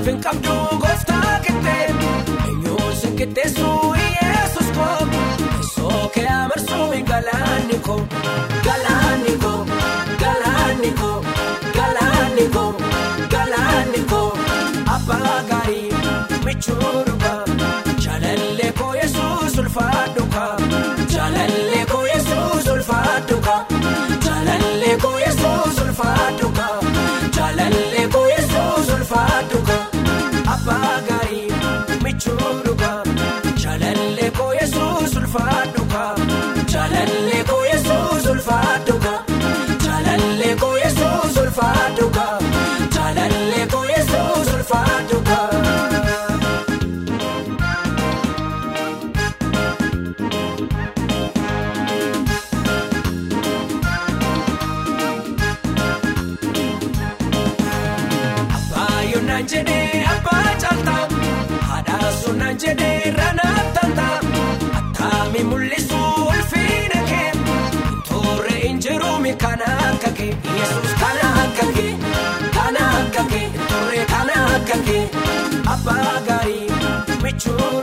kanaaf hin qabdu gooftaa kennee eenyuun si qixxeessu yesus koo teessoo kee amarsuu galaanni koo galaanni koo galaanni koo galaanni koo galaanni koo abbaa gaarii michuun dhugaa jaalallee koo yesuus ulfaa. Jedhee ranaa taataa attaami mul'isu ulfiina kee toorre injiruumi kana akka kee yesus kana akka kee kana akka kee toorre kana akka kee abbaa gaarii michuudha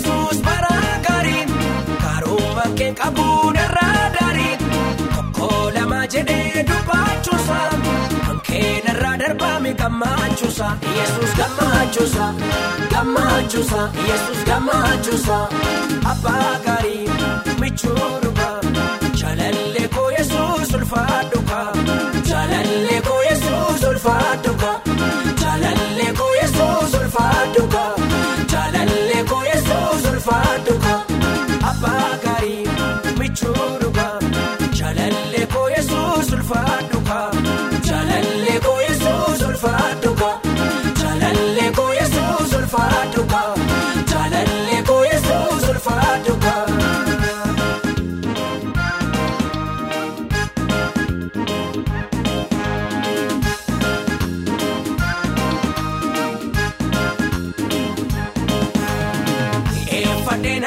yesus bara gaarii karooma kee qabuun irraa daarii tokko lama jedhee dubbachuusa hankeen irraa darbaame gammachuusa yesus gammachuusa gammachuusa yesus gammachuusa abbaa gaarii michuudha jaalallee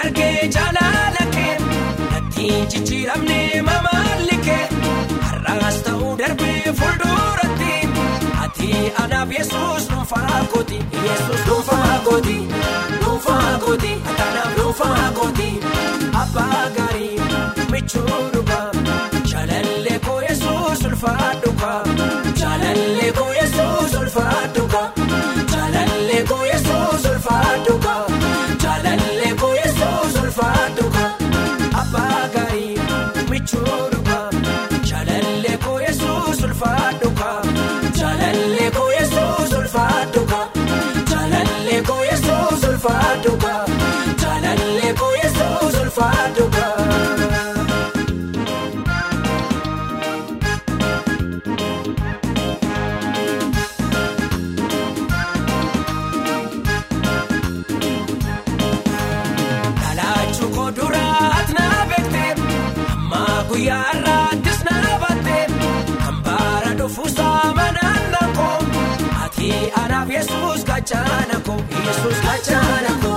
argee jaalala kee nattiin jijjiiramnee mamaalli kee har'aas ta'uu darbee fuulduratti ati anaaf yesus dhuunfaa kooti yesus dhuunfaa kooti dhuunfaa kooti ati anaaf dhuunfaa kooti abbaa gaarii michuudha jaalallee kachaana ko Yesuus kachaana ko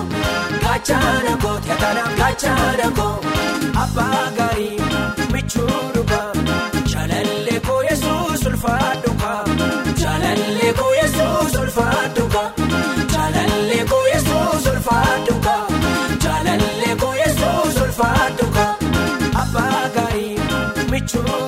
kachaana ko yaakanaaf kachaana ko abbaa gaarii michuu dhuga jaalallee ko Yesuus ulfaadhu ka jaalallee ko Yesuus ulfaadhu ka jaalallee ko Yesuus ulfaadhu ka jaalallee ko Yesuus ulfaadhu ka abbaa gaarii michuu.